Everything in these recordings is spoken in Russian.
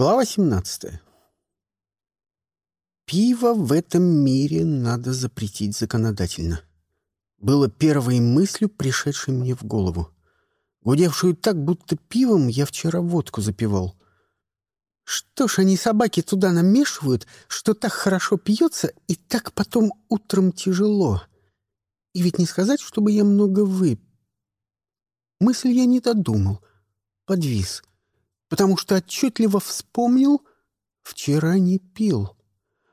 Глава 17. Пиво в этом мире надо запретить законодательно. Было первой мыслью, пришедшей мне в голову. Гудевшую так, будто пивом я вчера водку запивал. Что ж они, собаки, туда намешивают, что так хорошо пьется и так потом утром тяжело. И ведь не сказать, чтобы я много выпил. Мысль я не додумал, подвис — потому что отчетливо вспомнил, вчера не пил.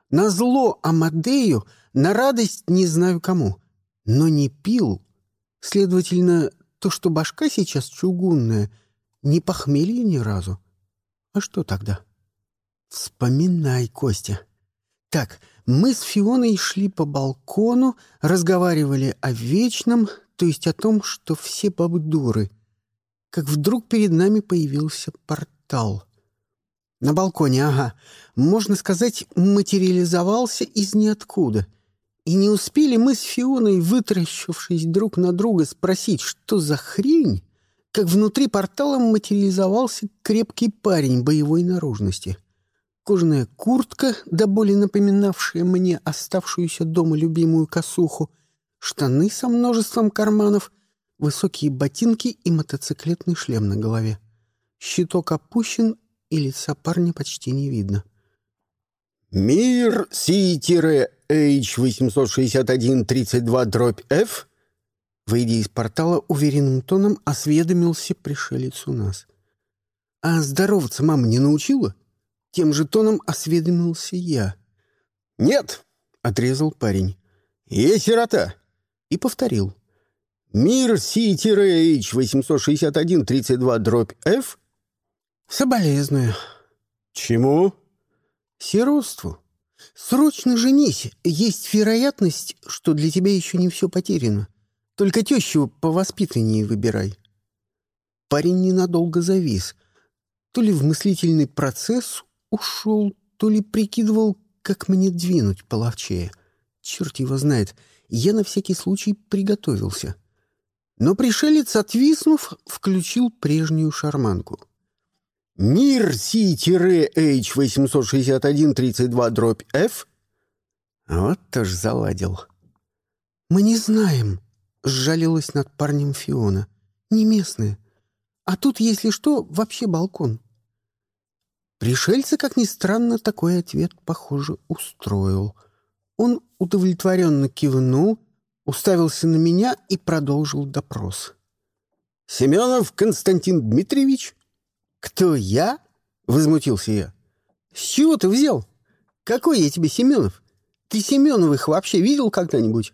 На зло Амадею, на радость не знаю кому, но не пил. Следовательно, то, что башка сейчас чугунная, не похмелье ни разу. А что тогда? Вспоминай, Костя. Так, мы с Фионой шли по балкону, разговаривали о вечном, то есть о том, что все бабы дуры, как вдруг перед нами появился портал. На балконе, ага, можно сказать, материализовался из ниоткуда. И не успели мы с Фионой, вытращившись друг на друга, спросить, что за хрень, как внутри портала материализовался крепкий парень боевой наружности. Кожаная куртка, до боли напоминавшая мне оставшуюся дома любимую косуху, штаны со множеством карманов высокие ботинки и мотоциклетный шлем на голове. Щиток опущен, и лица парня почти не видно. «Мир Си-H861-32-F?» Выйдя из портала, уверенным тоном осведомился пришелец у нас. «А здороваться мама не научила?» Тем же тоном осведомился я. «Нет», — отрезал парень. «Я сирота». И повторил. Мир Си-H861-32-F? Соболезную. Чему? Сиротству. Срочно женись. Есть вероятность, что для тебя еще не все потеряно. Только тещу по воспитанию выбирай. Парень ненадолго завис. То ли в мыслительный процесс ушел, то ли прикидывал, как мне двинуть половчее. Черт его знает. Я на всякий случай приготовился. — но пришелец, отвиснув, включил прежнюю шарманку. «Мир Си-H861-32-F?» Вот тоже заладил. «Мы не знаем», — сжалилась над парнем Фиона. «Не местные. А тут, если что, вообще балкон». Пришельца, как ни странно, такой ответ, похоже, устроил. Он удовлетворенно кивнул уставился на меня и продолжил допрос. «Семенов Константин Дмитриевич?» «Кто я?» — возмутился я. «С чего ты взял? Какой я тебе Семенов? Ты Семеновых вообще видел когда-нибудь?»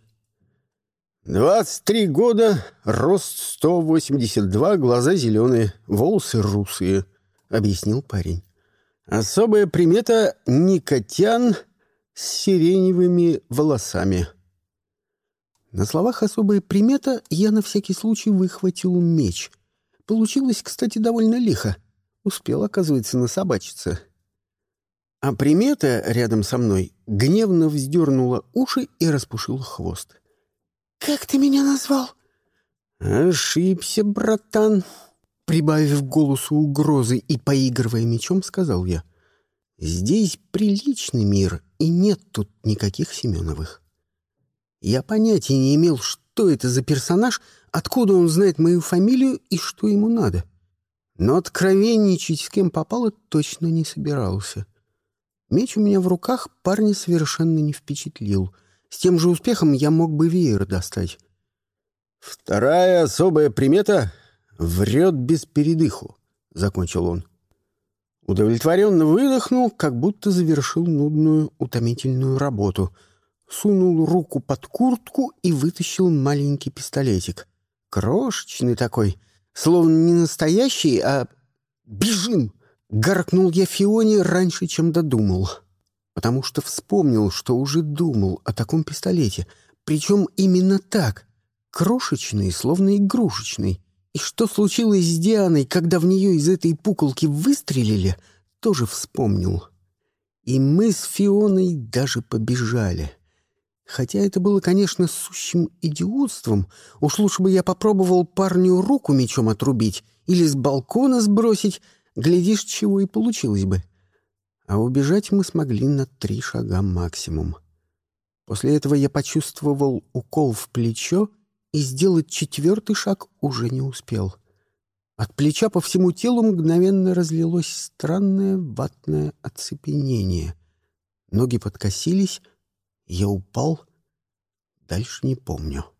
«Двадцать три года, рост сто восемьдесят два, глаза зеленые, волосы русые», — объяснил парень. «Особая примета — Никотян с сиреневыми волосами». На словах особая примета я на всякий случай выхватил меч. Получилось, кстати, довольно лихо. Успел, оказывается, насобачиться. А примета рядом со мной гневно вздернула уши и распушила хвост. «Как ты меня назвал?» «Ошибся, братан», — прибавив голосу угрозы и поигрывая мечом, сказал я. «Здесь приличный мир, и нет тут никаких Семеновых». Я понятия не имел, что это за персонаж, откуда он знает мою фамилию и что ему надо. Но откровенничать с кем попало точно не собирался. Меч у меня в руках парня совершенно не впечатлил. С тем же успехом я мог бы веер достать. «Вторая особая примета — врет без передыху», — закончил он. Удовлетворенно выдохнул, как будто завершил нудную, утомительную работу — сунул руку под куртку и вытащил маленький пистолетик. Крошечный такой, словно не настоящий, а... «Бежим!» — гаркнул я Фионе раньше, чем додумал. Потому что вспомнил, что уже думал о таком пистолете. Причем именно так. Крошечный, словно игрушечный. И что случилось с Дианой, когда в нее из этой пуколки выстрелили, тоже вспомнил. И мы с Фионой даже побежали. Хотя это было, конечно, сущим идиотством. Уж лучше бы я попробовал парню руку мечом отрубить или с балкона сбросить. Глядишь, чего и получилось бы. а убежать мы смогли на три шага максимум. После этого я почувствовал укол в плечо и сделать четвертый шаг уже не успел. От плеча по всему телу мгновенно разлилось странное ватное оцепенение. Ноги подкосились, я упал, дальше не помню.